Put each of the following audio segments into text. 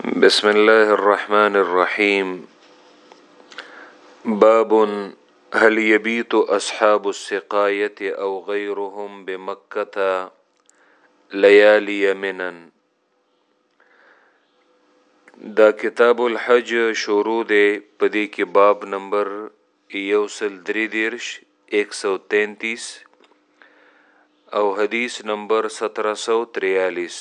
بسم الله الرحمن الرحيم باب هل يبيت أصحاب السقاية أو غيرهم بمكة ليالي منن دا کتاب الحج شروع دی په دې کې باب نمبر یو سل درې دېرش، ایک سو تینتیس، او حدیث نمبر ستره سو تریالیس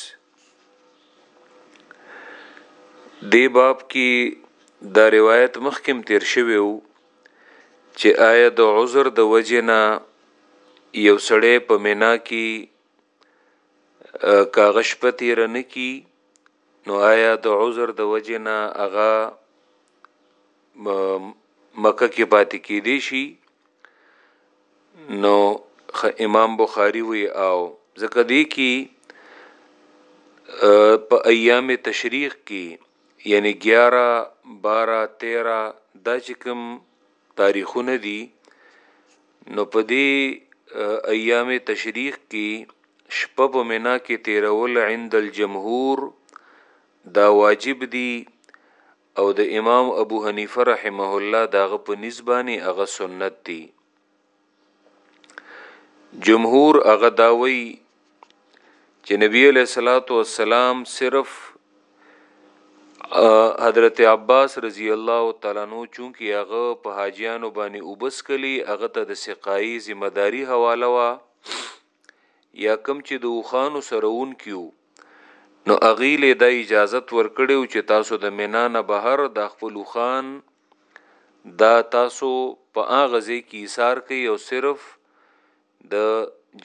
دې باب کې دا روایت مخکم تیر شوی وو چې آیا د عذر د وجې نه یو سړی په مینا کې که غش په تیر نه کی نو آیا د عذر د وجه نه هغه مکه کې پاتې کېدی شي نو امام بخاری وی او ځکه دی کې په ایام تشریق کې یعنی 11 12 13 دا چې کوم تاریخونه دي نو په دې ایام تشریق کې شپه په منا کې تیرول عند الجمهور دا واجب دي او د امام ابو حنیفه رحمه الله داغه په نسبانه هغه سنت دي جمهور هغه دا وایي چې نبی علیہ الصلوۃ والسلام صرف حضرت عباس رضی الله تعالی عنہ چونکی هغه په حاجیانو باندې وبس کلی هغه ته د سقای ذمہ داری حواله وا یا کم چې د وخانو سرهون کیو نو اغیله د اجازت ورکړیو چې تاسو د مینا نه بهر د خپل خان دا تاسو په هغه ځای کې ایثار کوي او صرف د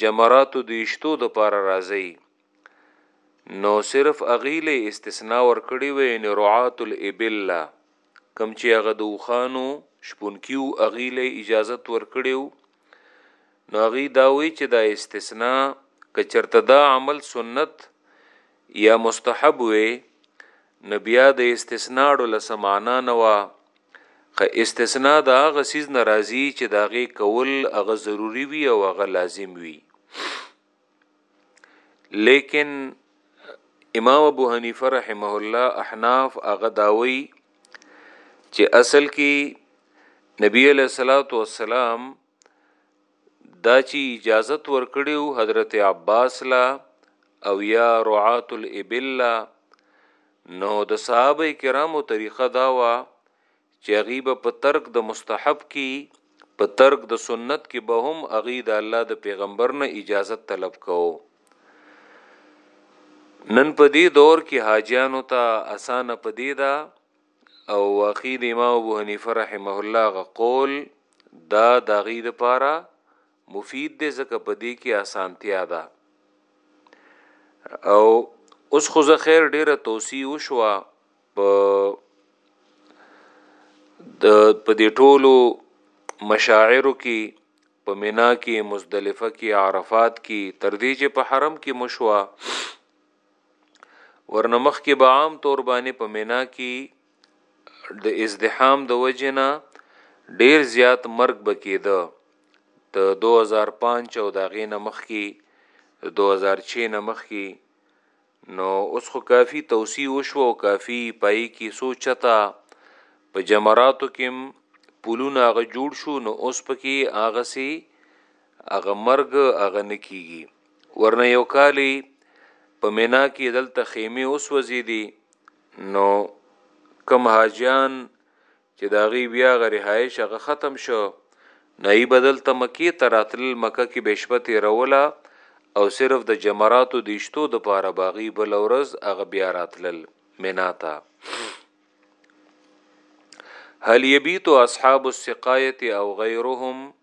جمراتو د اشتو د پاره راځي نو صرف اغیله استثناء ور کړی وي ان رعات الابل کم چې هغه د وخانو شپونکیو اغیله اجازه ور کړیو نو اغي دا وی چې دا استثناء کچرته دا عمل سنت یا مستحب وي نو بیا د استثناړو له څه معنا نه وه خه استثناء د هغه سیز نه راځي چې د هغې کول هغه ضروري وي او هغه لازم وي لیکن امام ابو حنیفه رحمه الله احناف هغه داوي چې اصل کې نبی علیہ الصلوۃ والسلام دا چی اجازت ورکړیو حضرت عباس لا او یا رعات الابل لا نو د صحابه کرامو طریقه دا وا چې هغه به په ترک د مستحب کې په ترک د سنت کې به هم هغه د الله د پیغمبر نه اجازه طلب کوو نن په دې دور کې حاجیانو ته اسانه پدې ده او واقعي د امام ابو حنیفه رحمه الله غ قول دا داغي د پاره مفید دی ځکه په دې کې اسانتیا ده او اوس خو زه خیر ډیره توصیه وشوه په د په دې ټولو مشاعرو کې په مینا کې مزدلفه کې عرفات کې تر دې چې په حرم کې مشوا ورنه مخکې به عام طور باندې په مینا کې د ازدحام د وجې نه ډیر زیات مرګ به کېده د 2005 او د غې نه مخکې د 2006 نه مخکې نو اوس خو کافی توسیع وشو او کافی پای کې سوچتا په جمراتو کې پولونه هغه جوړ شو نو اوس پکې هغه سي هغه مرګ هغه نکیږي ورنه یو کالی په مینا کې دلته خیمه وسوځې دي نو کم حاجیان چې دا غي بیا غری هایش هغه ختم شو نئی بدل ته مکی ته راتل مکه کې بشپه تیروله او صرف د جمراتو د اشتو د پاره باغی بل ورځ هغه بیا راتلل مینا ته هل یبیتو اصحاب السقایه او غیرهم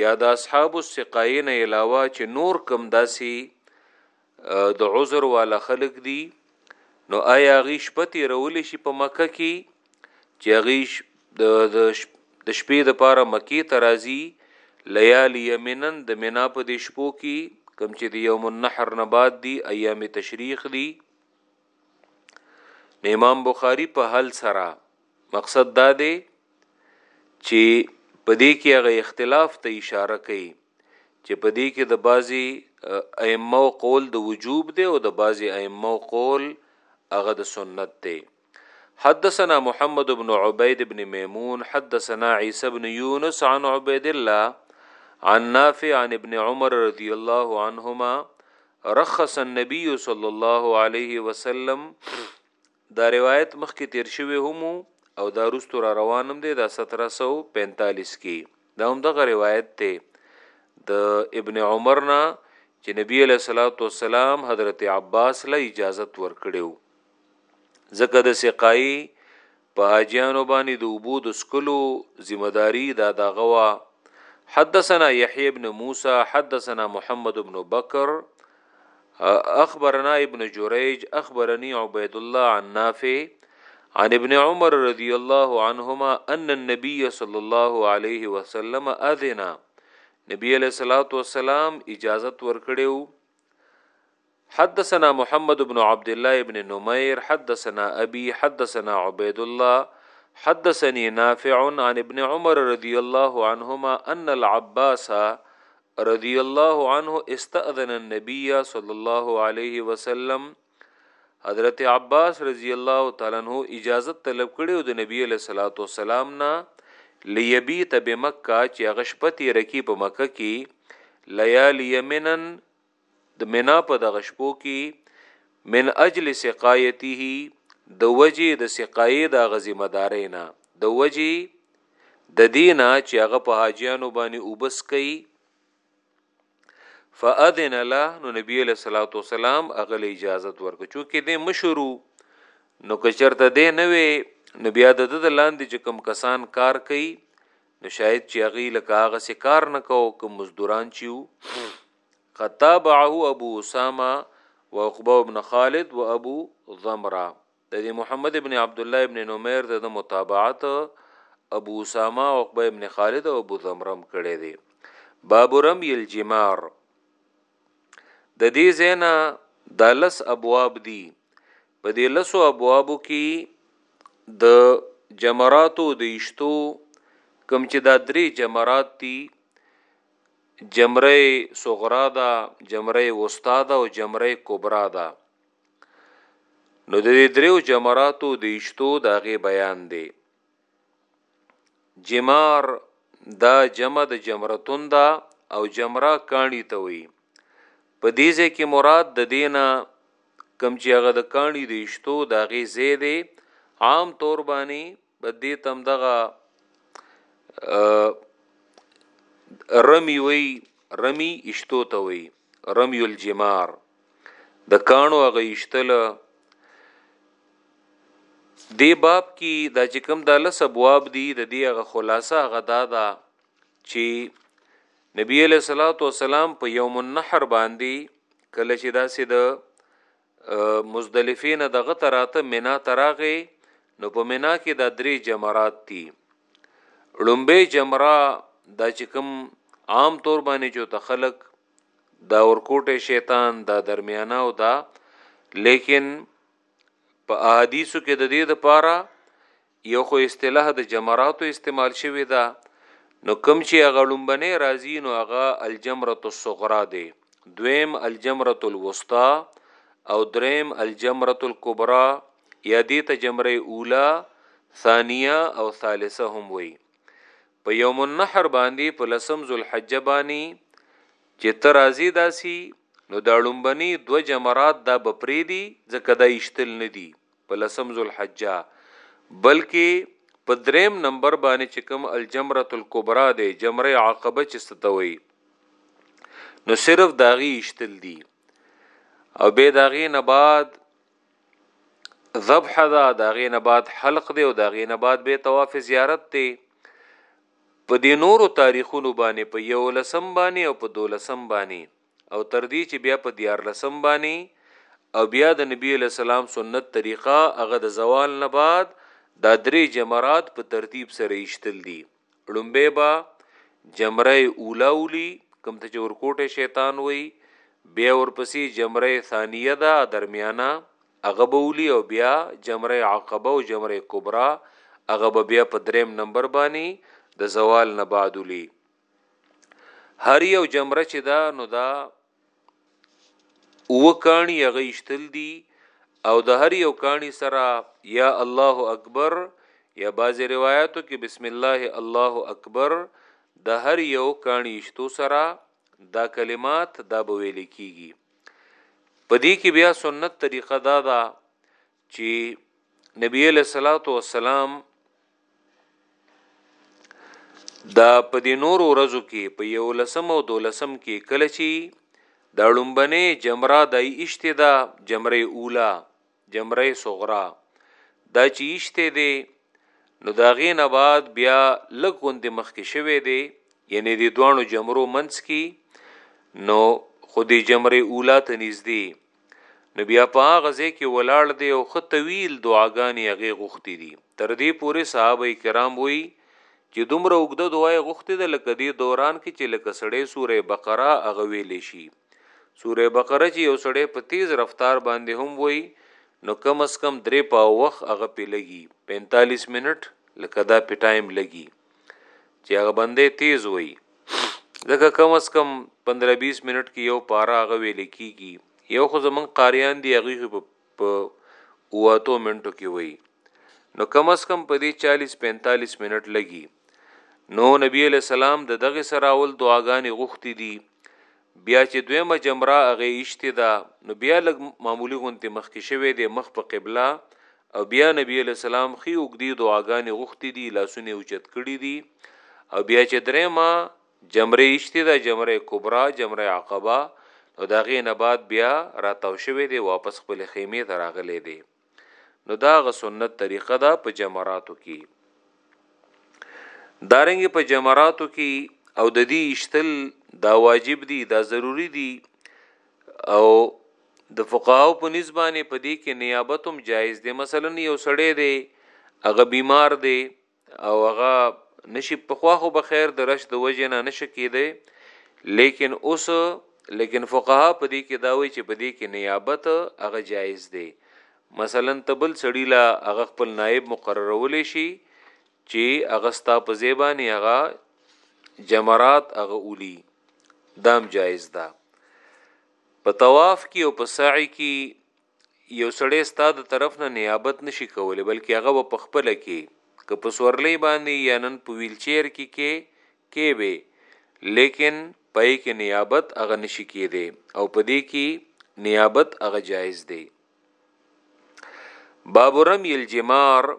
یا د اصحاب السقایې نه علاوه چې نور کم داسې د عذر والا خلق دي نو آیا غي شپه تیرول شي په مکه کې چې غي د د شپې د پاره مکی ته راځي لیالی یمنن د مینا په د شپو کې کم چې د یوم النحر نه بعد دي ایام تشریق دي نو امام بخاری په حل سره مقصد دا دی چې په دې کې هغه اختلاف ته اشاره کوي چې په دې کې د بازي ائمه قول د وجوب دی او د بازي ائمه قول هغه د سنت دی حدثنا محمد بن عبيد بن ميمون حدثنا عيسى بن يونس عن عبيد الله عن نافع عن ابن عمر رضي الله عنهما رخص النبي صلی الله علیه وسلم دا روایت مخکې تیر شوی هم او دا رستو را روانم دی دا 1745 کې دا هم دغه روایت ته د ابن عمر نه چې نبی علیہ الصلوۃ والسلام حضرت عباس له اجازت ورکړیو ځکه د سقای په حاجیانو باندې د اوبو د سکلو ذمہ داری دا دغه وا حدثنا یحیی ابن موسی حدثنا محمد ابن بکر اخبرنا ابن جریج اخبرنی عبید الله عن نافع عن ابن عمر رضی الله عنهما ان النبي صلی الله علیه وسلم اذن نبی علیہ الصلوۃ والسلام اجازت ورکړیو حدثنا محمد بن عبد الله بن نمير حدثنا ابي حدثنا عبيد الله حدثني نافع عن ابن عمر رضي الله عنهما ان العباس رضي الله عنه استأذن النبي صلى الله عليه وسلم حضرت عباس رضی الله تعالی عنہ اجازه طلب کړو د نبی له صلوات و سلام نه لیبیت بمکه چې غشپتی رکی په مکه کې لیالی یمنن د منا په دغه شپو کې من اجل سقایته د وجه د سقایې د هغه ذمہ دارۍ نه د وجه د دینه چې هغه په حاجیانو باندې وبس کوي فاذن له نو نبی له صلوات والسلام هغه له اجازه ورکړه چې کې دې مشورو نو کچرته دې نه وي نو بیا د د لاندې چې کم کسان کار کوي نو شاید چې هغه لکه هغه سکار نه کو کوم مزدوران چیو قد تابعه ابو اسامه وعقبه ابن خالد و ابو ضمره د دې محمد ابن عبد الله ابن نمیر د متابعت ابو اسامه عقبه ابن خالد او ابو ضمرم کړي دي باب رم یل جمار د دې زینا د لس ابواب دي په دې لس ابوابو کې د جمراتو د اشتو کم چې دا درې جمرات دي جمره صغرا ده جمره وسطا ده او جمره کبرا ده نو د دې دریو جمراتو د اشتو دغه بیان دی جمار دا جمع د جمرتون دا او جمره کانی ته وی په دې ځکه مراد د دینه کوم چې هغه د کاڼي د اشتو د هغې ځای دی عام طور باندې به دې تم دغه رمی وی رمی اشتو ته وی رمی الجمار د کانو هغه اشتل دی باب کې دا چې کوم د لس ابواب دی د دې هغه خلاصه هغه دا ده چې نبی علیه الصلاۃ والسلام په یوم النحر باندې کله چې داسې د مزدلفین دغه تراته مینا تراغه نو په مینا کې د درې جمرات دي لومبه جمرا د چکم عام طور باندې جو تخلق دا ورکوټه شیطان دا درمیانه او دا لیکن په احادیثو کې د دې لپاره یو خو اصطلاح د جمراتو استعمال شوی ده نو کوم چی هغه ړومبنی راځی نو هغه الجمرة الصغرا دی دویم الجمرة الوسطی او دریم الجمرة الکبرا یا دی ته جمره اولا ثانیه او ثالثه هم وی په یوم النحر باندی په لسم ذوالحجه بانی چی ته راځی داسی نو دا ړومبنی دو جمرات دا بپریدی ځکه دا اشتل ندی په لسم ذوالحجه بلکې په دریم نمبر باندې چې کوم الجمره الکبرا دی جمره عقبه چې ستوي نو صرف داغي اشتل دي او به داغي نه بعد ذبح دا داغي نه بعد حلق دی او داغي نه بعد به طواف زیارت دی په دې نورو تاریخونو باندې په یو لسم باندې او په دولسم باندې او تر دې چې بیا په دیارلسم باندې او بیا د نبی علیہ السلام سنت طریقه هغه د زوال نه بعد دا درې جمرات په ترتیب سره ایشتل دي ړومبه با جمره اولا اولی کم ته چې ورکوټه شیطان وای بیا ورپسې جمره ثانیه ده درمیانه هغه به اولی او بیا جمره عقبه او جمره کبرا هغه به بیا په دریم نمبر باندې د زوال نه بعد اولی هر یو جمره چې دا نو دا وکانی هغه اشتل دي او د هر یو کانی سره یا الله اکبر یا باز روایتو کې بسم الله الله اکبر د هر یو کانی اشتو سره دا کلمات دا به ویل کیږي پدې کې بیا سنت طریقه دا ده چې نبی علیہ الصلوۃ والسلام دا په دې نور ورځو کې په یو لسم او دولسم کې کله چی دا لومبنه جمره د ایشته دا جمره اوله جمره صغرا دا چی ایشته دی نو دا غې نه بعد بیا لګوند مخ کې شوه دی یعنی د دوانو جمرو منځ کې نو خودی جمره اوله ته نږدې نو بیا په هغه ځای کې ولاړ دی او خه طویل دعاګانې هغه غوښتي دي تر دې پورې صحابه کرام وایي چې دومره اوږده دعا یې غوښتې ده لکه دې دوران کې چې لکه سړی سوره بقره هغه ویلی شي سوره بقره چې یو سړی په تیز رفتار باندې هم وایي نو کم از کم درې پاو وخت هغه پې لګي 45 منټ لکه دا پې ټایم لګي چې هغه بندې تیز وي ځکه کم اس کم 15 20 منټ کې یو پارا هغه ویل کیږي یو خو زمون قاریان دی هغه خو په اواتو منټو کې وي نو کم اس کم په دې 40 45 منټ لګي نو نبی علی السلام د دغه سره اول دعاګانې غوښتي دي بیا چې دویمه جمره هغې ایشتې ده نو بیا لږ معمولي غونتې مخکې شوی دی مخ په قبله او بیا نبی علیه السلام ښې اوږدې دعاګانې غوښتې دي لاسونه یې اوچت کړي دي او بیا چې درېیمه جمره ایشتې ده جمره کبرا جمره عقبه نو د هغې نه بعد بیا راتاو شوی دی واپس خپلې خیمې ته راغلی دی نو دا غ سنت طریقه ده په جمراتو کې دارنګ په جمراتو کې او د دې اشتل دا واجب دي دا ضروری دي او د فقهاو په نسبانه په دې کې نیابتم جایز دي مثلا یو سړی دی هغه بیمار دی او هغه نشي پخوا خو بخیر د رش د وجه نه نشه کیدی لیکن اوس لیکن فقها په دې کې دا وایي چې په دې کې نیابت هغه جایز دی مثلا تبل سړی لا هغه خپل نائب مقررول شي چې هغه ستا په زیبانی هغه جمرات هغه اولی دام جایز ده دا. په طواف کې او په سعی کې یو سړی ستا د طرف نه نیابت نه شي کولی بلکې هغه به په خپله کې که په سورلۍ باندې یا نن په ویل چیر کې کې کې به لیکن پای کې نیابت هغه نشي کېدی او په دې کې نیابت هغه جایز دی باب رمی الجمار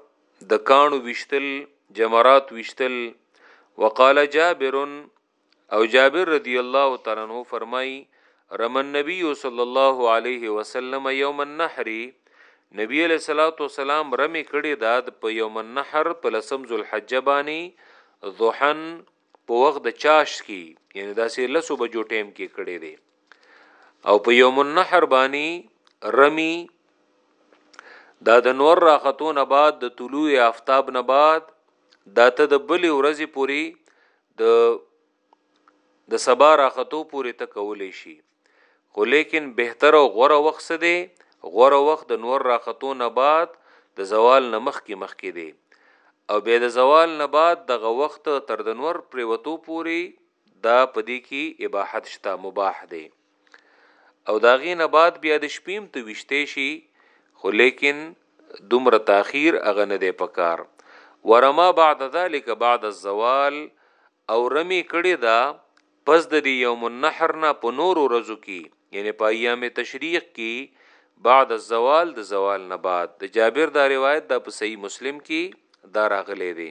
د کانو وشتل جمرات وشتل وقال جابر او جابر رضی الله تعالی عنہ فرمای رمن نبی صلی الله علیه وسلم یوم النحر نبی علیہ الصلوۃ والسلام رمی کړي داد په یوم النحر په لسم ذوالحج باندې ضحن په وخت د چاش کی یعنی داسې لسو بجو ټیم کې کړي دي او په یوم النحر باندې رمی دا د نور راختون بعد د طلوع افتاب نه بعد داته د بلې ورځې پوری د د سبا راختو پورې ته کولی شي خو لیکن بهتر او غوره وخت څه دی غوره وخت د نور راختو نه بعد د زوال نه مخکې مخکې دی او بیا د زوال نه بعد دغه وخت تر د نور پریوتو پورې دا پدې کې اباحت شته مباح دی او دا غي نه بعد بیا د شپیم ته وشته شي خو لیکن دومره تاخير اغه نه دی پکار ورما بعد ذلك بعد الزوال او رمی کړي دا پس د یوم النحر نه په نور ورځو کې یعنی په ایام تشریق کې بعد الزوال د زوال نه بعد د جابر دا روایت د په صحیح مسلم کې دا راغلي دي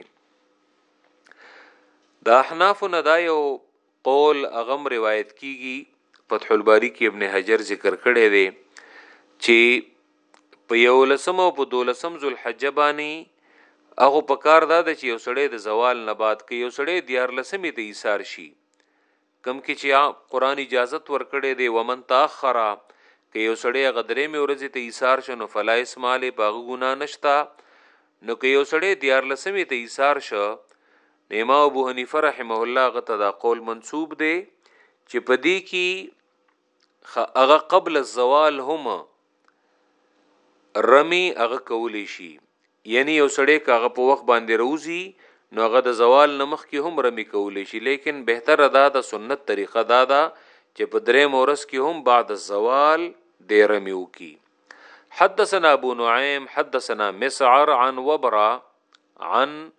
د احناف نه دا یو قول هغه هم روایت کیږي فتح الباری کې ابن حجر ذکر کړی دی چې په یولسم او په دولسم ذوالحجه باندې هغه په کار دا چې یو سړی د زوال نه بعد کې یو سړی دیار لسمې ته ایثار شي کم کې چې قران اجازه ورکړي دی ومن تاخر کې یو سړی غدرې مې ورځې ته ایثار شنو فلا اسماله باغ ګنا نشتا نو کې یو سړی دیار لسمې ته ایثار شو نو امام ابو حنیفه رحمه الله هغه ته دا قول منسوب دی چې په دې کې هغه قبل الزوال هم رمی هغه کولی شي یعنی یو سړی که هغه په وخت باندې روزي نو هغه د زوال نمخ کې هم رمی کولی شي لیکن بهتره دا د سنت طریقه دا ده چې په درې مورس کې هم بعد الزوال د رمی وکي حدثنا ابو نعیم حدثنا مسعر عن وبرا عن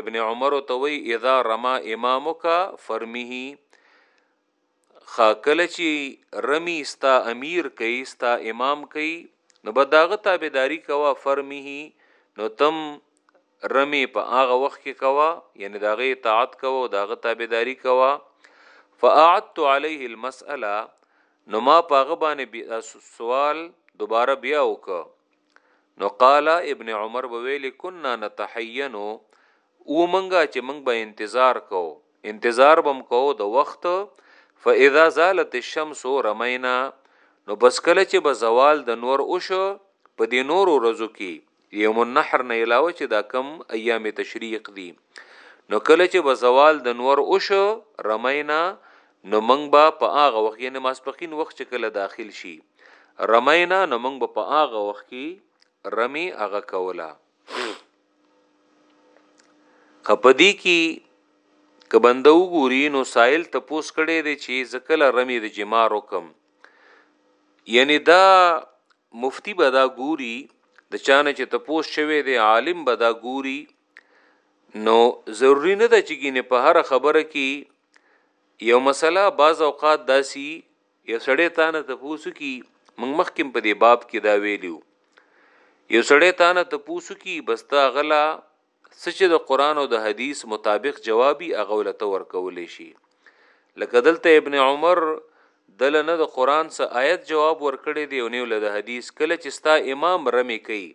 ابن عمر ته وی اذا رما امامک فرمه خا کله چی رمی ستا امیر کئ ستا امام کئ نو بداغه تابعداری کوا فرمه نو تم رمی په هغه وخت کې کوا یعنی داغه اطاعت کوا او داغه تابعداری کوا فاعدت علیه المساله نو ما پاغه باندې سوال دوباره بیا وکړه نو قال ابن عمر ویل كنا نتحين او منګه چې منګ به انتظار کو انتظار بم کو د وخت فاذا زالت الشمس رمینا نو بس کله چې به زوال د نور اوشو په دې نور ورځو کې یوم النحر نه علاوه چې دا کم ایام تشریق دي نو کله چې به زوال د نور وشو رمینا نو موږ به په هغه وخت یعنی ماسپخین وخت چې کله داخل شي رمینا نو موږ به په هغه وخت کې رمی هغه کولا خپدی کې که بنده وګوري نو سائل ته پوس کړي دي چې زکل رمی د جمار وکم یعنی دا مفتی به دا ګوري د چانه چې ته پوس شوي دي عالم به دا ګوري نو ضروری نه ده چې ګینه په هر خبره کې یو مسله بعض اوقات داسي یو سړی تانه تاسو کی موږ مخکې په دې باب کې دا ویلو یو سړی تانه تاسو کی بستا غلا سچ د قران او د حدیث مطابق جوابي اغولته ورکول شي لکه دلته ابن عمر دل نه د قران سره آیت جواب ورکړي دی او نه له حدیث کله چې ستا امام رمي کوي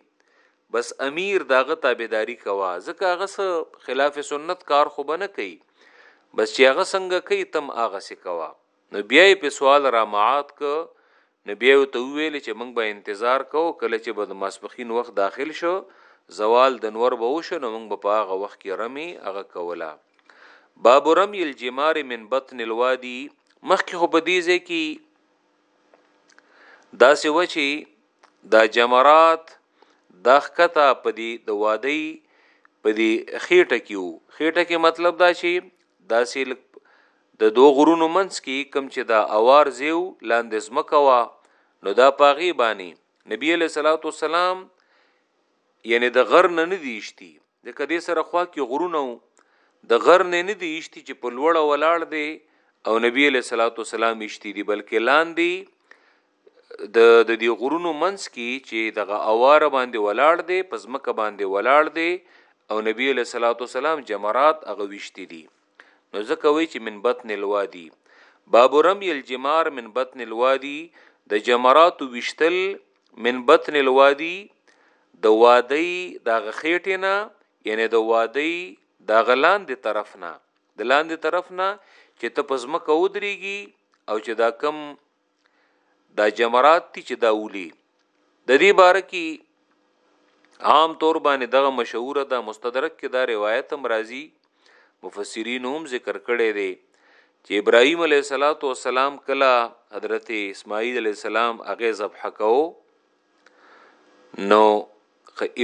بس امیر داغه تابعداری کوه ځکه هغه څه خلاف سنت کار خو بنه کوي بس چې هغه څنګه کوي تم هغه سې کوه نو بیا یې په سوال را معاد ک نو بیا یې ته ویل چې موږ به انتظار کوو کله چې به د ماسپخین وخت داخل شو زوال د نور به وشو نو موږ به په هغه وخت کې رمی هغه کوله باب رمی الجمار من بطن الوادی مخکې خو په دې ځای کې دا سی وچی دا جمرات دا خکتا په دی د وادی په دی خېټه کیو خېټه کې مطلب دا شي دا سی د دو غرونو منس کی کم چې دا اوار زیو لاندې زمکوا نو دا پاغي بانی نبی علیہ الصلوۃ والسلام یعنی د غر نه نه دی اشتی ځکه دې سره خوا کې غرونه وو د غر نه نه دی اشتی چې په لوړه ولاړ دی او نبی علیہ الصلوۃ والسلام اشتی دی بلکې لاندې د د دې غرونو منځ کې چې دغه اوار باندې ولاړ دی پزمکه باندې ولاړ دی او نبی علیہ الصلوۃ والسلام جمرات هغه وشتی دی نو ځکه وی چې من بطن الوادی باب رمی الجمار من بطن الوادی د جمرات وشتل من بطن الوادی د وادی دا غخیټه نه یعنی د وادی دا غلان دی طرف نه د لاندې طرف نه چې ته پزما کو دريږي او چې دا کم دا جمرات تی چې دا ولي د دې باره کې عام طور باندې دغه مشهور ده مستدرک کې دا روایت هم راځي مفسرین هم ذکر کړی دی چې ابراهیم علیه الصلاۃ والسلام کله حضرت اسماعیل علیه السلام هغه ذبح کو نو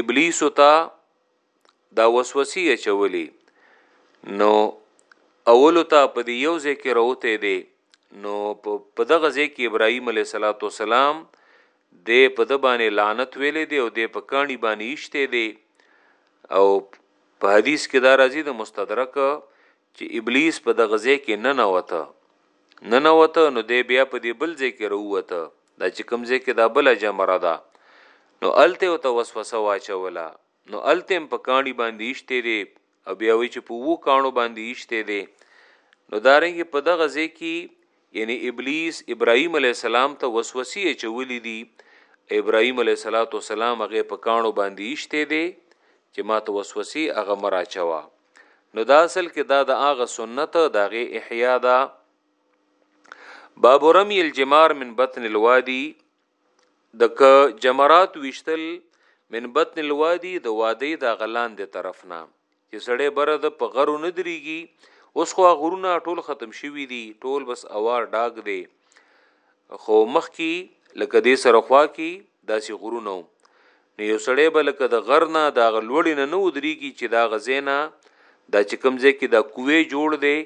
ابلیس ته دا وسوسه چولی نو اول ته په دې یو ځای کې راوته دی نو په دغه ځای کې ابراهیم علیه السلام دی په ده باندې لعنت ویلې دی او دی په کانی باندې ایشته دی او په حدیث کې دا راځي د مستدرک چې ابلیس په دغه ځای کې نه نوته نه نوته نو دی بیا په دې بل ځای کې روته دا چې کوم ځای کې دا بل جمره ده نو الته او ته وسوسه واچوله نو هلته هم په کاڼي باندې ایشته دی او بیا وی چې په وو کاڼو باندې ایشته دی نو دارنګ په دغه ځای کې یعنی ابلیس ابراهیم علی السلام ته وسوسه چولې دي ابراهیم علی السلام هغه په کانو باندې ایشته دي چې ما ته وسوسه هغه مرا چوا نو دا اصل کې دا د هغه سنت دغه احیا ده باب رمی الجمار من بطن الوادی د که جمرات وشتل من بطن الوادي د وادي د غلان د طرف نه چې سړی بره د په غرو نه دريږي اوس خو غرونه ټول ختم شوي دي ټول بس اوار ډاګ دی خو مخ کی لکه دې سره خوا کی داسې غرونه نو یو سړی به لکه د غر نه د غلوړی نه نه ودريږي چې دا غزینا دا چې کمزې کې دا کوی جوړ دی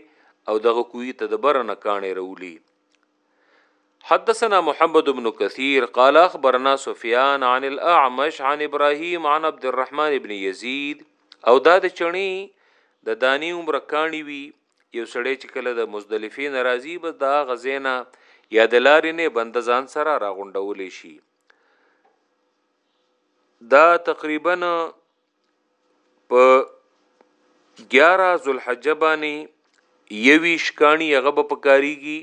او دغه کوی ته د بره نه کانې رولي حدثنا محمد بن كثير قال اخبرنا سفيان عن الاعمش عن ابراهيم عن عبد الرحمن بن يزيد او دا د چڼي د دانی عمر کانی وی یو سړی چې کله د مزدلفې ناراضي بس دا غزینا یا د لارې نه بند ځان سره راغونډول شي دا تقریبا په 11 ذوالحجه باندې یویش کانی هغه به پکاریږي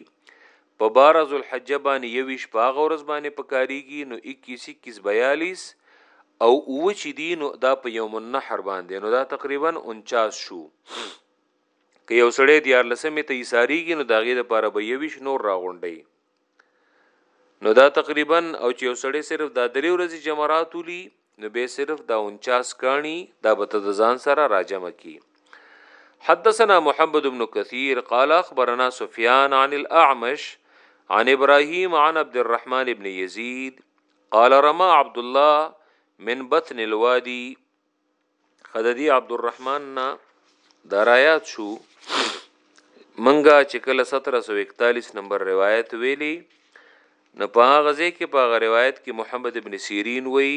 په 12 ذوالحجه باندې یویش په هغه ورځ باندې پکاریږي نو 21 21 42 او او چې دی نو دا په یوم النحر باندې نو دا تقریبا 49 شو که یو سړی دیار لسمه ته ایثاریږي نو داغه لپاره به یویش نور راغونډي نو دا تقریبا او چې وسړې صرف دا درې ورځې جمرات ولي نو به صرف دا 49 کانی دا به ته ځان سره راجم کی حدثنا محمد بن كثير قال اخبرنا سفيان عن الاعمش عن ابراهيم عن عبد الرحمن بن يزيد قال رمى عبد الله من بطن الوادي خددی عبدالرحمن نه درایات شو منګه چې کله 1741 نمبر روایت ویلی نو په هغه ځای کې په روایت کې محمد ابن سیرین وی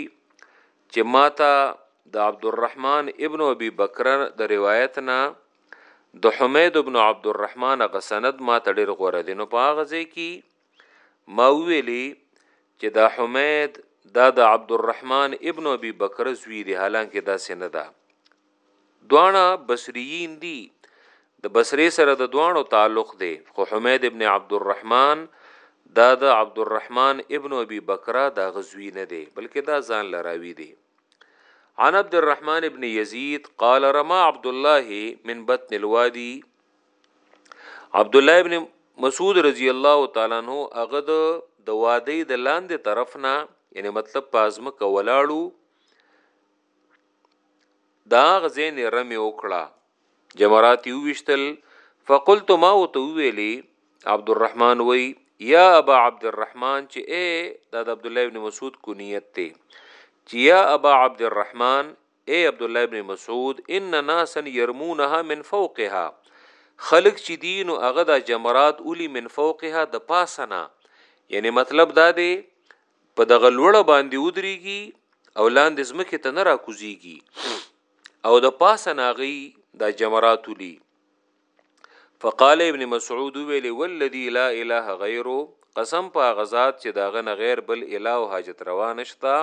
چې ماته د عبدالرحمن ابن ابي بکر د روایت نه د حمید ابن عبدالرحمن غسند ماته ډیر غوړه دي نو په هغه ځای کې ما ویلی چې دا حمید دا د عبدالرحمن ابن ابي بکر زوی دی حالانکه دا سینه ده دوانه بصریین دی د بصری سره د دوانو تعلق دی خو حمید ابن عبدالرحمن دا د عبدالرحمن ابن ابي بکر دا غزوی نه دی بلکې دا ځان لراوی دی عن عبد الرحمن ابن يزيد قال رمى عبد الله من بطن الوادي عبد الله ابن مسعود رضی الله تعالی عنہ هغه د د وادي د لاندې طرف نه یعنی مطلب پازم کولاړو دا غزین رمې وکړه جمرات یو وشتل فقلت ما وتو ویلی عبد الرحمن وی یا ابا عبد الرحمن چې اے دا د عبد الله ابن مسعود کنیت ته چې یا ابا عبد الرحمن اې عبدالله ابن مسعود ان ناسا يرمونها من فوقها خلق چې دی نو هغه د جمرات اولی من فوقها د پاسنا یعنی مطلب دا دی په دغه لوړه باندې ودرېږي او لاندې زمکه ته نه راکوزيږي او د پاسنا غي د جمرات اولی فقال ابن مسعود ویل والذي لا اله غیره قسم په غزاد چې داغه نه غیر بل اله او حاجت روا نشتا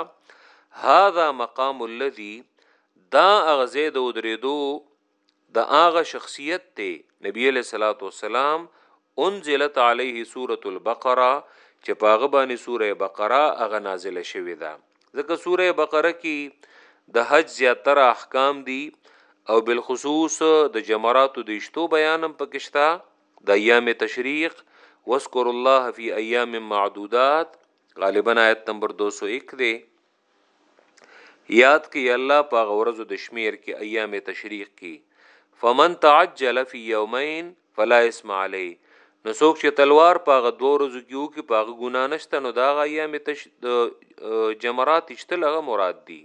هاذا مقام الذي دا اغزه د ودریدو د اغه شخصیت ته نبی له صلوات و سلام انزلت علیه سوره البقره چې پاغه باندې سوره بقره اغه نازله شوې ده ځکه سوره بقره کې د حج زیاتره احکام دي او بالخصوص د جمراتو د اشتو بیانم پکشتا د ایام تشریق وذکر الله فی ایام معدودات غالبا آیت نمبر 201 دی یاد کی الله په غورزو د شمیر کې ایام تشریق کې فمن تعجل فی یومین فلا اسم علی نو څوک چې تلوار په هغه دوه ورځو کې وکړي په هغه ګنا نشته نو دا هغه ایام تش د جمرات اشتل هغه مراد دي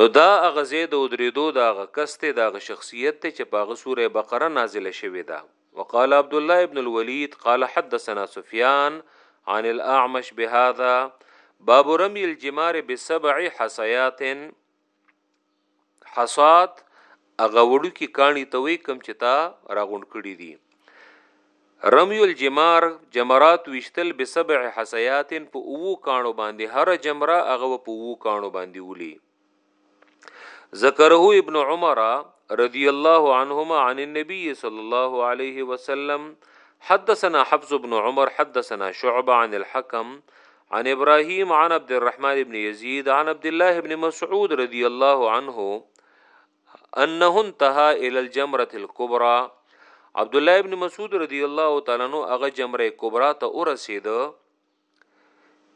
نو دا هغه زید او درېدو دا هغه کس ته دا هغه شخصیت ته چې په هغه سوره بقره نازله شوې ده وقال عبد الله ابن الولید قال حدثنا سفیان عن الاعمش بهذا باب رمي الجمار بسبع حصيات حصاد هغه وړو کې کانی ته وی کم چې تا راغونډ کړی دي رمی الجمار جمرات وشتل بسبع حسیات په اوو کانو باندې هر جمره هغه په اوو کانو باندې ولي ذکره ابن عمر رضی الله عنهما عن النبي صلى الله عليه وسلم حدثنا حفظ بن عمر حدثنا شعبة عن الحكم عن ابراهيم عن عبد الرحمن بن يزيد عن عبد الله بن مسعود رضي الله عنه انه انتهى الى الجمره الكبرى عبد الله ابن مسعود رضی الله تعالی عنہ هغه جمره کبرا ته ورسید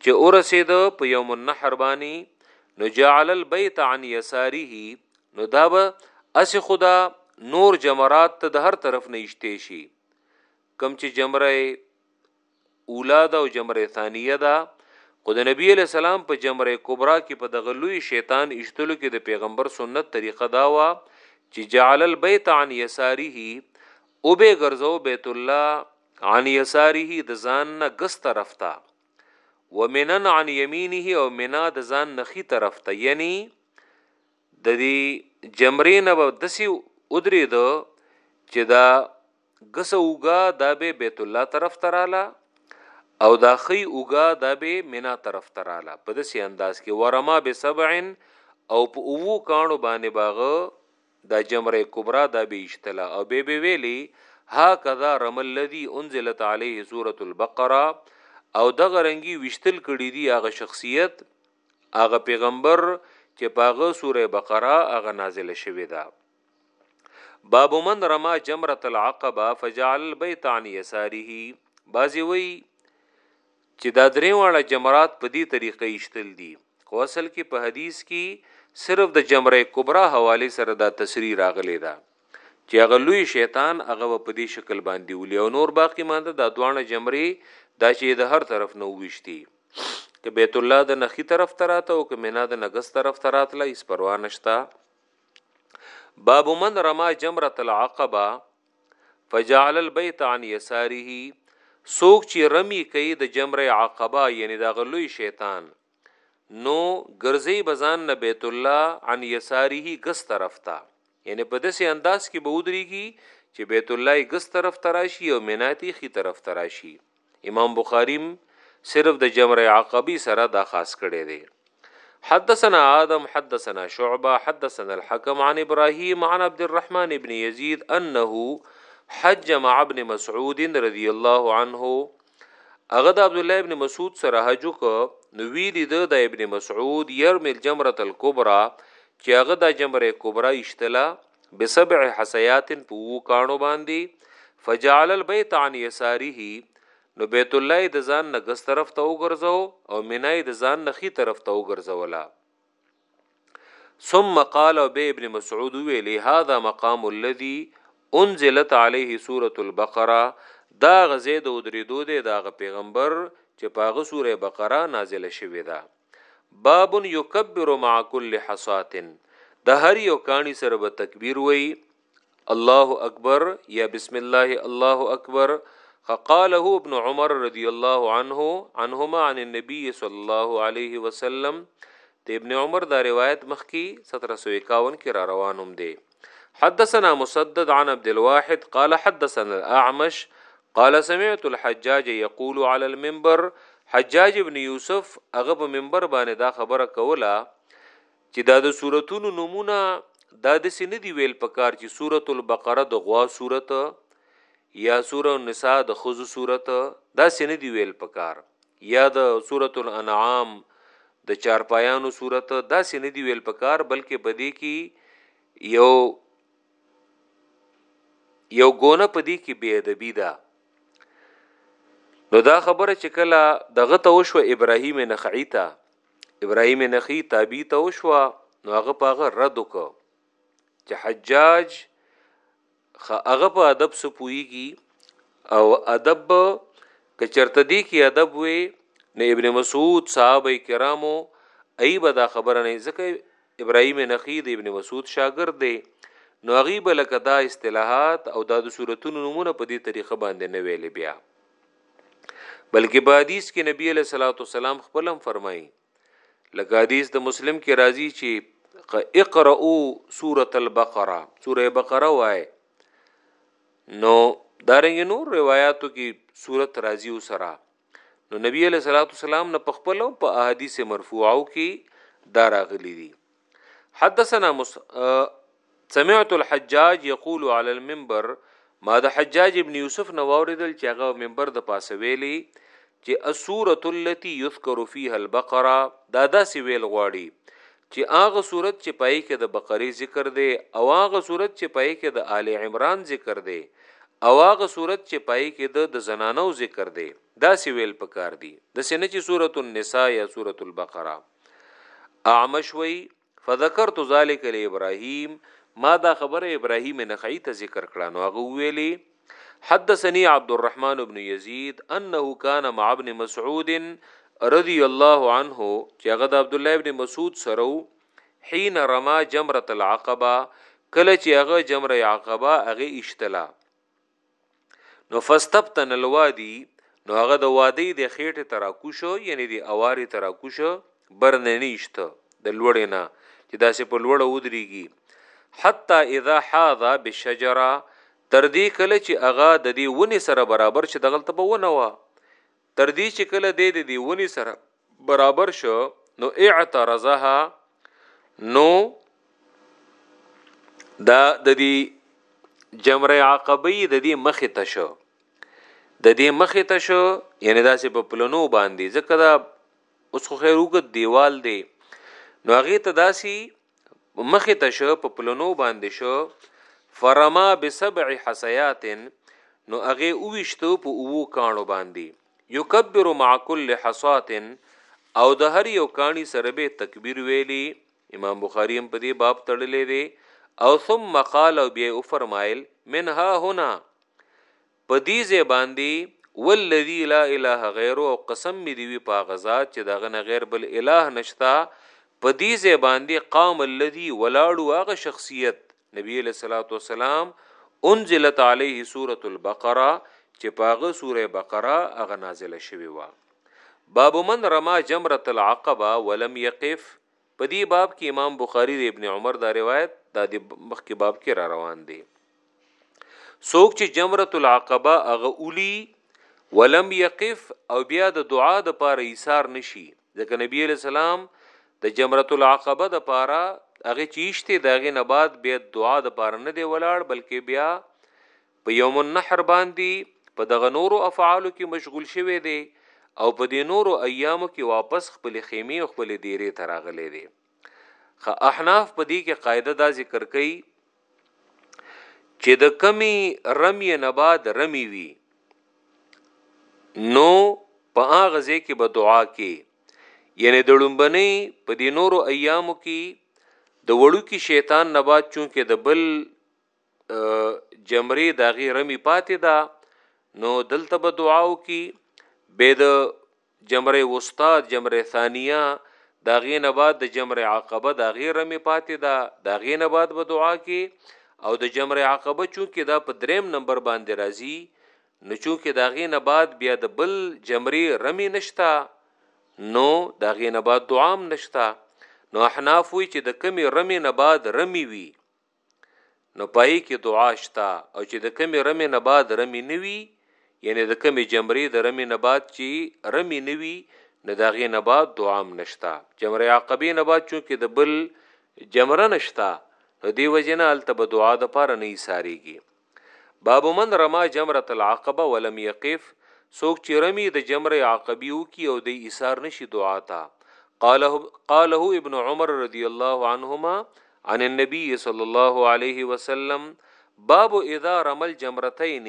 چې ورسید په یوم النحر باندې نو جعل البيت عن يساره نو دا به اس خدا نور جمرات ته د هر طرف نه اشته شي کم چې جمره اولا ده او جمره ثانیه ده خو د نبی علی السلام په جمره کبرا کې په دغه لوی شیطان اشتلو کې د پیغمبر سنت طریقه دا وا چې جعل البيت عن يساره او به ګرځاو بیت الله عن يساره د ځان نه ګس طرف ته ومنن عن يمينه او منا د ځان نه خي طرف ته یعنی د دې جمرې نه به دسی ودرې ده چې دا ګسه اوګا دا به بیت الله طرف تراله او دا خی اوګا دا به مینا طرف تراله په داسې انداز کې ورما به سبعن او په اوو کانو باندې باغه دا جمره کبرا دا به اشتلا او به به ویلی ها کذا رم الذي انزلت عليه سوره البقره او دغه رنګي وشتل کړي دي هغه شخصیت هغه پیغمبر چې پاغه سوره بقره هغه نازله شوې ده باب من رما جمرت العقبه فجعل البيت عن يساره بازی وی چې دا درې واړه جمرات په دې طریقې اشتل دي خو اصل کې په حدیث کې صرف د جمره کبرا حواله سره دا تسری راغلی دا چې هغه لوی شیطان هغه په دې شکل باندې ولي او نور باقی مانده دا دوانه جمره دا چې د هر طرف نو وشتي که بیت الله د نخي طرف تراته او که مینا د نګس طرف تراتله اس پروا نشتا باب من رما جمره العقبه فجعل البيت عن يساره سوک چې رمی کوي د جمره عقبه یعنی د غلوی شیطان نو ګرځي بزان نه بیت الله عن يساره غس طرف ته یعنی په داسې انداز کې به ودرېږي چې بیت الله غس طرف تراشي او مناتی خي طرف تراشي امام بخاری صرف د جمره عقبی سره دا خاص کړی دی حدثنا آدم حدثنا شعبه حدثنا الحكم عن ابراهيم عن عبد الرحمن بن يزيد انه حج مع ابن مسعود رضی الله عنه هغه د عبد الله ابن مسعود سره حج وک نو ویلی د د ابن مسعود يرمل جمره الكبرى چې هغه د جمره کبرا اشتلا بسبع حسيات په وو کانو باندې فجعل البيت عن يساره نو بیت الله د ځان نه غس طرف ته وګرځاو او منای د ځان نه خي طرف ته وګرځولا ثم قال به ابن مسعود ویل هذا مقام الذي انزلت عليه سوره البقره دا غزه د ودریدو ده دا غ پیغمبر چې پاغه سوره بقره نازله شوې ده باب یکبر مع کل حصات د هر یو کانی سره به تکبیر وای الله اکبر یا بسم الله الله اکبر فقاله ابن عمر رضی الله عنه عنهما عن النبي صلی الله علیه وسلم د ابن عمر دا روایت مخکی 1751 کې را روانوم دی حدثنا مسدد عن عبد الواحد قال حدثنا الاعمش قال سمعت الحجاج يقول على المنبر حجاج ابن یوسف هغه په منبر باندې دا خبره کوله چې دا د سوراتونو نمونه دا د سینې دی ویل پکار چې سورۃ البقره د غوا سورته یا سورۃ النساء د خزو سورته دا سینې دی ویل پکار یا د سورة الانعام د چارپایانو سورت داسې نه دی ویل پکار بلکې په دې کې یو یو ګونه په دې کې بی ادبی ده نو دا خبره چې کله دغه ته وشو ابراهیم نخعی ته ابراهیم نخعی تابع ته وشو نو هغه پاغه رد وکړ چې حجاج هغه په ادب سو پويږي او ادب کچرته دی کې ادب وي نه ابن مسعود صحابه کرامو ایب دا خبره نه ځکه ابراهیم نخی د ابن مسعود شاګرد دی نو غیب لکه دا اصطلاحات او دا د صورتونو نمونه په دې طریقه باندې نه ویلې بیا بلکې په حدیث کې نبی له صلوات والسلام خپلم فرمایي لکه حدیث د مسلم کې راځي چې اقرأو سورة البقره سورة بقره وای نو دارنګ نور روایتو کې صورت راځي او سره نو نبی علیہ الصلوۃ والسلام نه پخپلو په احادیث مرفوعو کې دا راغلي دي حدثنا مس... سمعت الحجاج يقول على المنبر ما د حجاج ابن یوسف نو اوریدل چې هغه منبر د پاسه ویلي چې السوره التي يذكر فيها البقره دا داسې ویل غواړي چې هغه صورت چې پای کې د بقره ذکر دی او هغه صورت چې پای کې د آل عمران ذکر دی او هغه صورت چې پای کې د زنانو ذکر دی دا سی ویل پکار دی د سینې چې سورۃ النساء یا سورۃ البقره اعمش وی فذكرت ذلك لابراهيم ما دا خبره ابراهيم نخعي ته ذکر کړه نو هغه ویلي حدثني عبد الرحمن بن يزيد انه كان مع ابن مسعود رضي الله عنه چې هغه د عبد الله ابن مسعود سره حين رما جمره العقبه کله چې هغه جمره عقبه هغه اشتلا نو فاستبتن الوادي نو هغه د وادي د خېټه ترا کوشو یعنی د اواری ترا کوشو برننیشت د لوړې نه چې داسې په لوړه ودرېږي حتی اذا حاذا بالشجره تر دې کله چې هغه د دې ونې سره برابر چې دغلت به ونه و تر دې چې کله دې د دې ونی سره برابر شو نو اعترضها نو دا د دې جمره عقبه د دې مخ ته شو د دې مخ ته شو یعنی دا چې په پلنو باندې ځکه دا اوس خو خیر وګت دیوال دی نو هغه ته داسي مخې ته شو په پلنو باندې شو فرما بسبع حسيات نو هغه اوويشتو په اوو کانو باندې يكبر مع كل حصات او د هر یو کانی سره به تکبیر ویلی امام بخاری هم په دې باب تړلې دی او ثم قال او بیا او فرمایل من ها هنا په دې ځای باندې والذي لا اله غیره او قسم مې دې وي په هغه ذات چې د هغه نه غیر بل اله نشته په دې ځای باندې قام الذي ولاړو هغه شخصیت نبی علیه الصلاۃ والسلام انزلت علیه سوره البقره چې پاغه سوره بقره هغه نازله شوی و باب من رما جمره العقبه ولم يقف په دې باب کې امام بخاری د ابن عمر دا روایت دا د مخکې باب کې را روان دی څوک چې جمرۃ العقبه هغه اولی ولم یقف او بیا د دعا د پاره ایثار نشي ځکه نبی علیہ السلام د جمرۃ العقبه د پاره هغه چیشته دغه نه بعد بیا دعا د پاره نه دی ولاړ بلکې بیا په يوم النحر باندي په دغه نورو افعالو کي مشغول شوی دی او په دې نورو ايامو کي واپس خپلي خيمې او خپلي ديرې ته راغلی دی خه احناف په دې کي قاعده دا ذکر کوي چې د کمی رمی نه بعد رمی وي نو په هغه ځای کې به دعا کې یعنی د لومبنې په دې نورو ایامو کې د وړو کې شیطان نه بعد چونکې د بل جمرې د هغې رمی پاتې ده نو دلته به دعا وکي به د جمره وسطا جمره ثانیه دا غین بعد د جمره عقبه دا غیر می پاتې دا دا غین بعد به دعا کې او د جمره عقبه چونکې دا په دریم نمبر باندې راځي نو چونکې دا غین بعد بیا د بل جمره رمی نشتا نو دا غین بعد دعام نشتا نو احناف وی چې د کمی رمی نه بعد رمی وی نو پای کې دعا شته او چې د کمی رمې نه بعد رمې نه وي یعنی د کمی جمرې د رمې نه بعد چې رمې نه وي نو د هغې نه بعد دعا هم نشته جمرې عقبې نه بعد چونکې د بل جمره نشته نو دې وجې نه هلته به دعا دپاره نه ایسارېږي باب من رما جمرت العقبه ولم يقف سوک چې رمی د جمره عقبی او کی او د ایثار نشي دعا تا قاله قاله ابن عمر رضی الله عنهما عن النبي صلى الله عليه وسلم باب اذا رمل جمرتين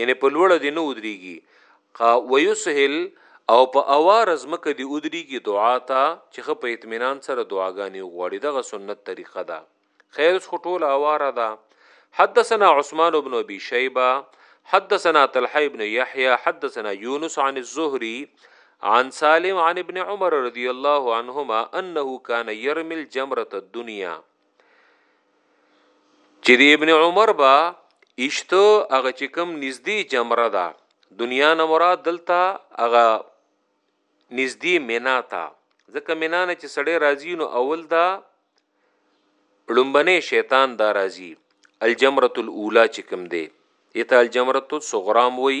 یعنی په لوړه دی نه ودریږي ويسهل او په اوار زمکه دی ودریږي دعا ته چې خه په اطمینان سره دعاګانې وغواړي دغه سنت طریقه ده خیر اس خټول اواره ده حدثنا عثمان بن ابي شيبه حدثنا طلحه ابن يحيى حدثنا يونس عن الزهري عن سالم عن ابن عمر رضي الله عنهما انه كان يرمي الجمره الدنيا چې د ابن عمر با اشته هغه چې کوم نږدې جمره ده دنیا نه مراد دلته هغه نږدې مینا ته ځکه مینا نه چې سړی راځي نو اول دا لومبنه شیطان دا راځي الجمره الاولى چې کوم دی ایت الجمره الصغرام وی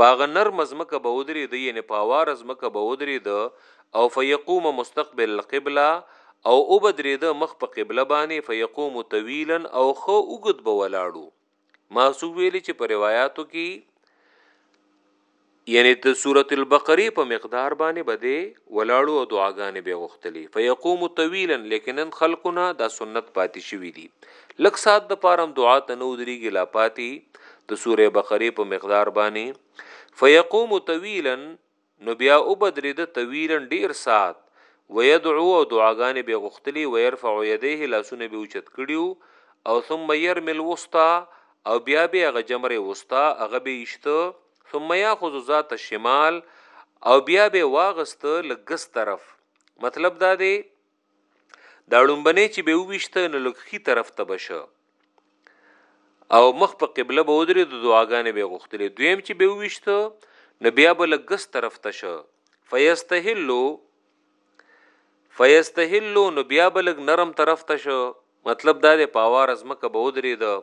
په هغه نرمه ځمکه به ودرېده یعنې په هواره ځمکه به ودرېده او فیقوم مستقبل القبله او وبه درېده مخ په قبله باندې فیقوم طویلا او ښه اوږد به ولاړو ما سو ویلې چې په روایاتو کې یعنی د سورۃ البقره په مقدار باندې بده ولاړو او دعاګانې به غوښتلې فیقوم طویلا لیکن خلقنا دا سنت پاتې شوی دی لږ سات د پاره هم دعا ته نه ودرېږي لا پاتې د سوره بقره په مقدار باندې فیقوم طویلا نو بیا او بدرې د طویلا ډیر سات ويدعو او دعاګانې به غختلی ويرفع يديه لاسونه به اوچت کړیو او ثم يرمي الوسطى او بیا به هغه جمره وسطا هغه به اشته ثم ياخذ ذات الشمال او بیا به واغست لګس طرف مطلب دا دی دا ړومبنې چې به وویشته نو لږ خي طرف ته بشه او مخ په قبله به ودرې د دعاګانې به غوښتلې دویم چې به وویشته نو بیا به لګس طرف ته شه فیستهلو فیستهلو نو بیا به لګ نرم طرف ته شه مطلب دا د پاوار از مکه به ودرې ده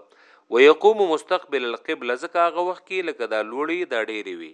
ويقوم مستقبل القبله ځکه هغه وخت کې لکه دا لوړی دا ډېری وي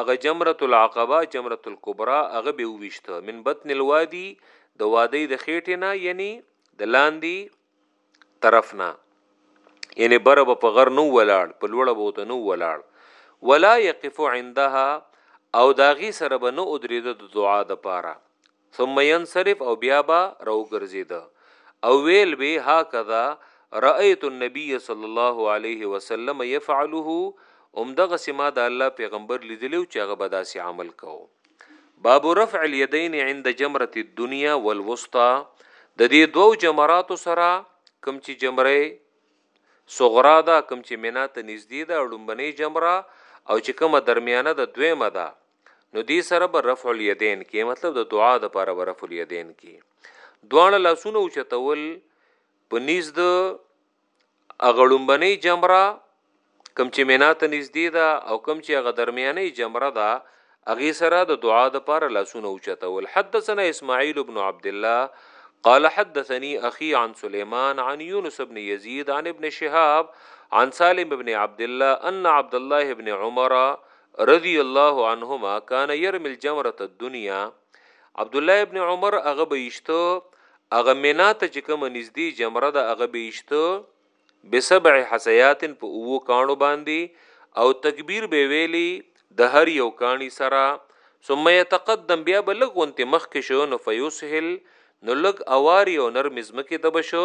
هغه جمرة العقبه، جمرة الکبری، هغه به وویشته، من بطن الوادی، د وادۍ د خېټې نه، یعنی د لاندې طرف نه، یعنی بره به په غر نه وو ولاړ، په لوړه به ورته نه وو ولاړ، ولا یقف عندها او د هغې سره به نه ودرېده د دعا دپاره. ثم ينصرف او بيا به راوګرځيده او ويل به يې هکذا رأيت النبي صلی الله عليه وسلم يفعله همدغسې ما د الله پيغمبر ليدلی و چې هغه به داسې عمل کاوه. باب رفع اليدين عند جمرة الدنيا والوسطى د دې دوو جمراتو سره کوم چې جمره صغرا ده کوم چې مینا ته نږدې ده لومبنۍ جمره او چې کومه درمیانه ده دویمه ده نو دې سره به رفع الیدین کې مطلب د دعا د پاره به رفع الیدین کې دواړه لاسونه اوچتول په نيز د اغړمبنې جمره کم چې مینا ته نږدې ده او کم چې هغه درمیانې جمره ده اغه سره د دعا د پاره لاسونه اوچتول حدثنا اسماعیل ابن عبد الله قال حدثني اخي عن سليمان عن يونس بن يزيد عن ابن شهاب عن سالم بن عبد الله ان عبد الله بن عمر رضی الله عنهما کان يرمي الجمره الدنيا عبد الله ابن عمر هغه به یشته هغه مینا ته چې کوم نږدې جمره ده هغه به یشته بسبع حسیات په اوو کانو باندې او تکبیر به ویلی د هر یو کانی سره ثم يتقدم بیا بلغ وانت مخک شو نو فیسهل نو لګ اواری او نرم زمکه ته بشو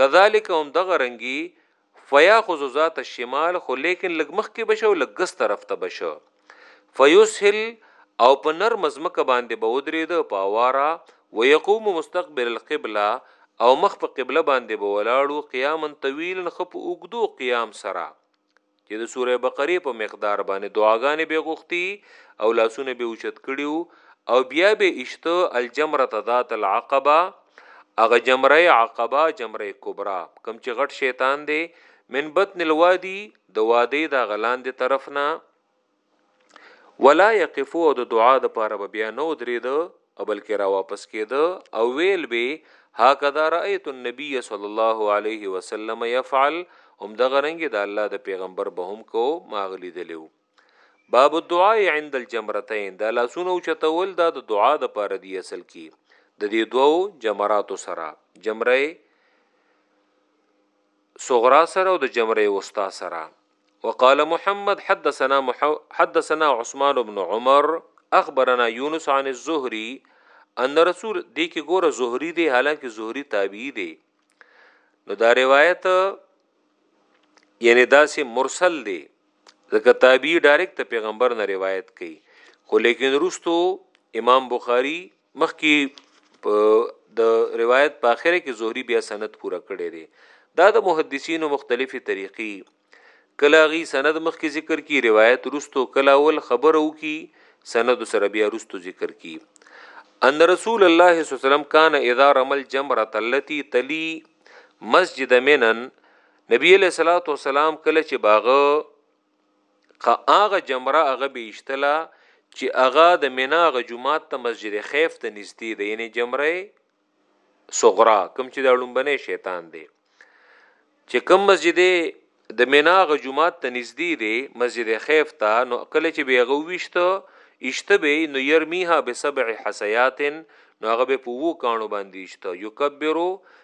کذالک همدغه رنګي فیاخذ ذات الشمال خو لیکن لږ مخکې به شي او لږ ګس طرف ته به شي فیسهل او په نرمه ځمکه باندې به ودرېده په اواره ویقوم مستقبل القبله او مخ په قبله باندې به ولاړو قیاما طویلا ښه په اوږدو قیام سره چې د سوره بقره په مقدار باندې دعاګانې به غوښتي او لاسونه به اوچت کړیو او بیا به اشته الجمره ذات العقبه اغه جمره عقبه جمره کبرا کم چې غټ شیطان دی من بطن الوادی د وادی دا غلاندې طرف نه ولا يقف او د دعا د پاره به بیا نه ودرېده او بلکې را واپس کېده او ویل به هکذا رأيت النبي صلی الله علیه وسلم يفعل هم دغه رنګ د الله د پیغمبر به هم کو ماغلی دلیو باب الدعاء عند الجمرتين دا لاسونو چتول دا د دعا د پاره دی اصل کی د دې دوو جمراتو سره جمره صغرا سره او د جمره وسطا سره وقال محمد حدثنا مح... حدثنا عثمان بن عمر اخبرنا يونس عن الزهري ان رسول دې کې ګوره زهري دی حالانکه زهري تابعي دی نو دا روایت یعنی داسې مرسل دی ځکه تابعي ډایرکټ پیغمبر نه روایت کوي خو لیکن رستو امام بخاری مخکي په د روايت په اخره کې زهري بیا سند پوره کړی دی دا د محدثینو مختلفې طریقې کله غي سند مخکې ذکر کی روایت رستو کله اول خبر او کی سند سره بیا رستو ذکر کی ان رسول الله صلی الله علیه وسلم کان اذا رمل جمره التي تلی مسجد منن نبی علیہ الصلوۃ والسلام کله چې باغه هغه جمره هغه به ایشتله چې هغه د مینا هغه جمعات ته مسجد خیف ته نږدې دی یعنی جمره صغرا کوم چې د لومبنه شیطان دی چې کوم مسجد د مینا هغه جمعات ته نږدې دی مسجد خیف ته نو کله چې به هغه ویشته ایشته به نو يرمیها بسبع حسیات نو هغه به په وو کانو باندې ایشته یکبرو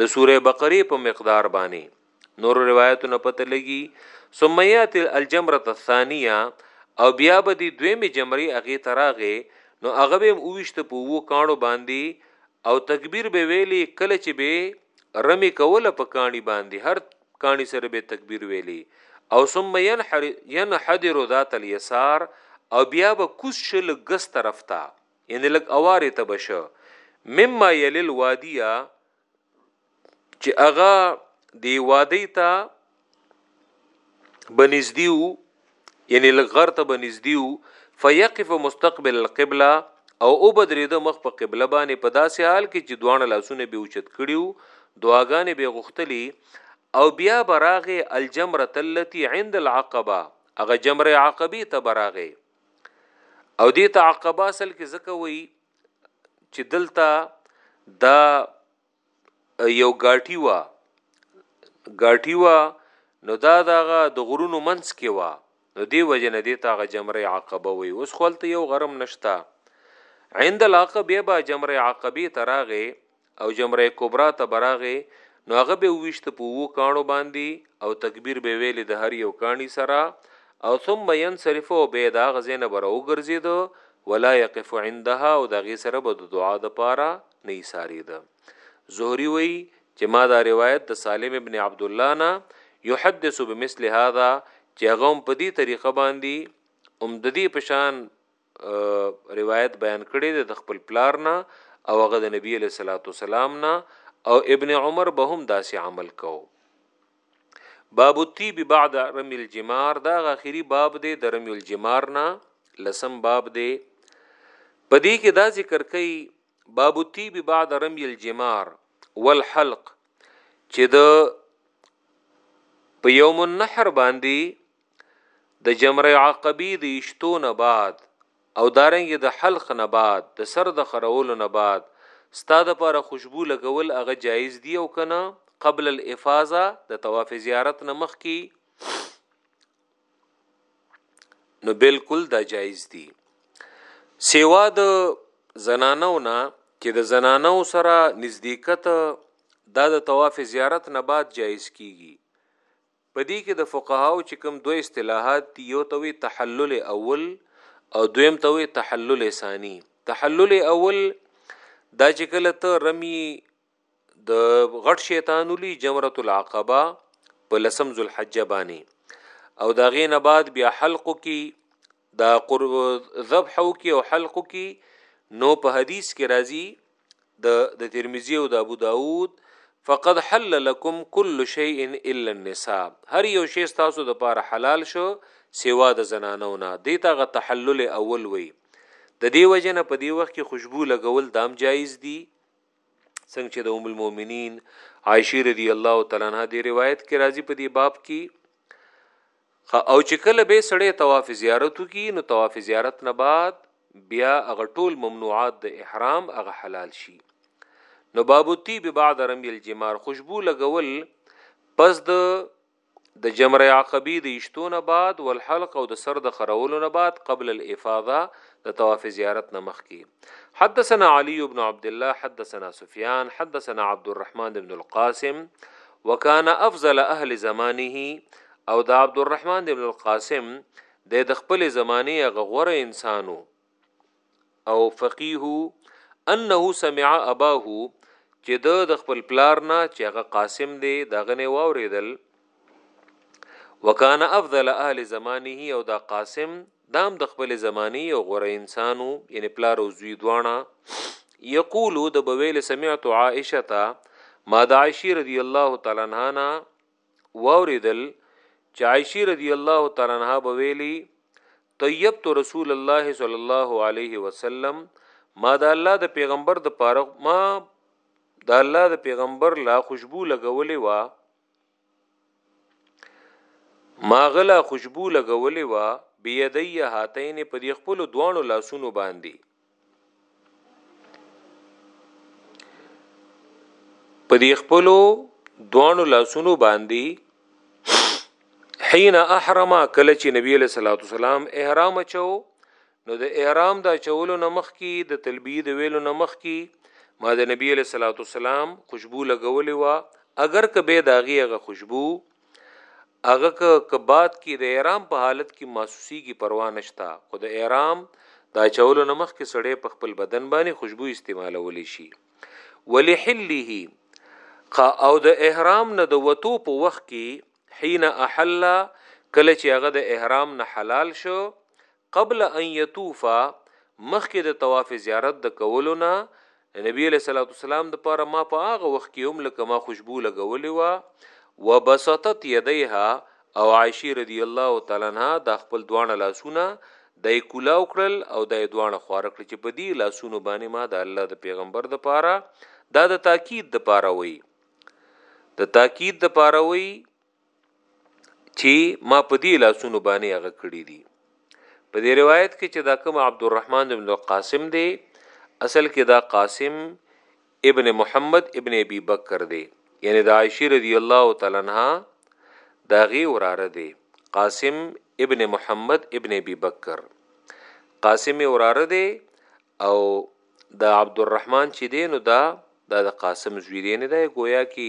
د سوره بقره په مقدار باندې نور روایتونه پته لګي ثم ياتي الجمره الثانيه او بیا به دی دویمه جمره هغه تراغه نو هغه به اوشت په وو کانو باندې او تکبیر به ویلې کله چې به رمی کوله په کانی باندې هر کانی سره به تکبیر ویلې او ثم ينحر ينحدر ذات اليسار او بیا به کوس شل غس طرف ته یعنی لګ اواره ته بشه مما یلی الوادیه چې هغه دی وادی ته بنزدیو یعنی لګ غر ته بنزدیو فیقف مستقبل القبله او او بدرې د مخ په قبله باندې په داسې حال کې چې دوانه لاسونه به اوچت کړیو دعاګانې به غختلی او بیا براغه الجمره التي عند العقبه هغه جمره عقبه ته براغه او دې ته عقبه اصل کې ځکه وایي چې دلته دا یو غاټي وا غاټي وا نو دا دغه د غرونو منځ کې وا نو دی وجه نه دی تاغه جمره عقبه وي اوس خپل ته یو غرم نشتا عند العقبه به جمره عقبه تراغه او جمره کبرا ته به راغی نو هغه به وویشت په اوو کاڼو باندې او تکبیر به ویلې د هر یو کاڼي سره او ثم ينصرف او به د هغه ځای نه به راوګرځېده ولا یقف عندها او د هغې سره به د دعا دپاره نه ایسارېده زهري وایي چې ما دا روایت د سالم ابن عبدالله نه یحدث بمثل هذا چې هغه هم په دې طریقه باندې هم د دې پشان روایت بیان کړی دی د خپل پلار نه او هغه د نبی له صلوات والسلام نه او ابن عمر به هم داسې عمل کو باب الطيب بعد رمي الجمار دا اخیری باب دی د رمي الجمار نه لسم باب دی پدې کې دا ذکر کوي باب الطيب بعد رمي الجمار والحلق چې د په یوم النحر باندې د جمره عقبی د اشتو نه بعد او دارنګ د حلق نه بعد د سر د خرولو نه بعد ستا د پاره خوشبو لګول هغه جایز دی او کنه قبل الافاظه د طواف زیارت نه مخ کی نو بالکل دا جایز دی سیوا د زنانو نه چې د زنانو سره نزدېکت دا د طواف زیارت نه بعد جایز کیږي په دې کې د فقهاوو چې کوم دوه اصطلاحات دي یو ته وایي تحلل اول او دویم ته وایي تحلل ثاني تحلل اول دا چې کله ته رمی د غټ شیطان ولي جمرۃ العقبه په لسم ذوالحجه باندې او دا غې نه بعد بیا حلقو کې دا قرب ذبح او کی او حلق کی نو په حدیث کې راځي د د ترمذی او د ابو داود فقد حل لكم كل شيء الا النساء هر یو شی تاسو د پاره حلال شو سوا د زنانو نه دیتا غ تحلل اول وی د دې وجنه په دې وخت کې خوشبو لګول دام جایز دي څنګه چې د ام المؤمنین عائشه رضی الله تعالی عنها دی روایت کې راځي په دې باب کې او چې کله به سړی طواف زیارت کی نو طواف زیارت نه بعد بیا هغه ټول ممنوعات د احرام هغه حلال شي نو باب الطيب بعد رمي الجمار خوشبو لګول پس د د جمره عقبی د ایشتو نه بعد والحلق او د سر د خرولو نه بعد قبل الافاضه د طواف زیارت نه مخکی حدثنا علی بن عبد الله حدثنا سفیان حدثنا عبد الرحمن بن القاسم وکانا افضل اهل زمانه او د عبد الرحمن بن القاسم د خپل زمانه غوره انسانو او فقيه انه سمع اباه چې د د خپل پلار نه چې هغه قاسم دی دا غنه واوریدل وکانه افضل اهل زمانه او دا قاسم دام د خپل زمانی او غره انسانو یعنی پلار او زوی دواړه یقول د بویل سمعت عائشه ما د عائشه رضی الله تعالی عنها واوریدل چې عائشه رضی الله تعالی عنها به ویلي طیبت رسول الله صلی الله علیه وسلم ما د الله د پیغمبر د پاره ما د الله د پیغمبر لا خوشبو لګولې وا ما غلا خوشبو لګولې وا بيدي هاتین په دې خپل دوانو لاسونو باندې په دې خپلو دوانو لاسونو باندې حين احرم کله چې نبی له صلوات والسلام احرام چو نو د احرام دا چولو نمخ کی د تلبیه د ویلو نمخ کی ما د نبی له صلوات والسلام خوشبو لګولې و اگر کبه داغي هغه خوشبو هغه که که باد کی د احرام په حالت کی محسوسیږي پروا نشته خو د احرام د اچولو نه مخکې سړی په خپل بدن باندې خوشبو استعمالولی شي ولحله خا او د احرام نه د وتو په وخت کې حين احل کله چې هغه د احرام نه حلال شو قبل ان یطوف، مخکې د طواف زیارت د کولو نه، د نبي علیه الصلوة والسلام لپاره ما په هغه وخت کې هم لکه ما خوشبو لګولې وه، وبسطت یدیها او عائشې رضی الله تعالی عنها دا خپل دواړه لاسونه دا یې کولاو کړل او دا یې دواړه خواره کړل چې په دې لاسونو باندې ما د الله د پیغمبر د پاره دا د تاکید د پاره وي د تاکید د پاره وي چی ما په دی لاسونو بانی هغه کړی دی په دی روایت کې چې دا کوم عبدالرحمن ابن قاسم دی اصل کې دا قاسم ابن محمد ابن ابي بکر دی یعنی دا عائشه رضی الله تعالی عنها دا غي وراره دی قاسم ابن محمد ابن ابي بکر قاسم وراره دی او دا عبدالرحمن چې دی نو دا دا قاسم زوی دی نه دی گویا کې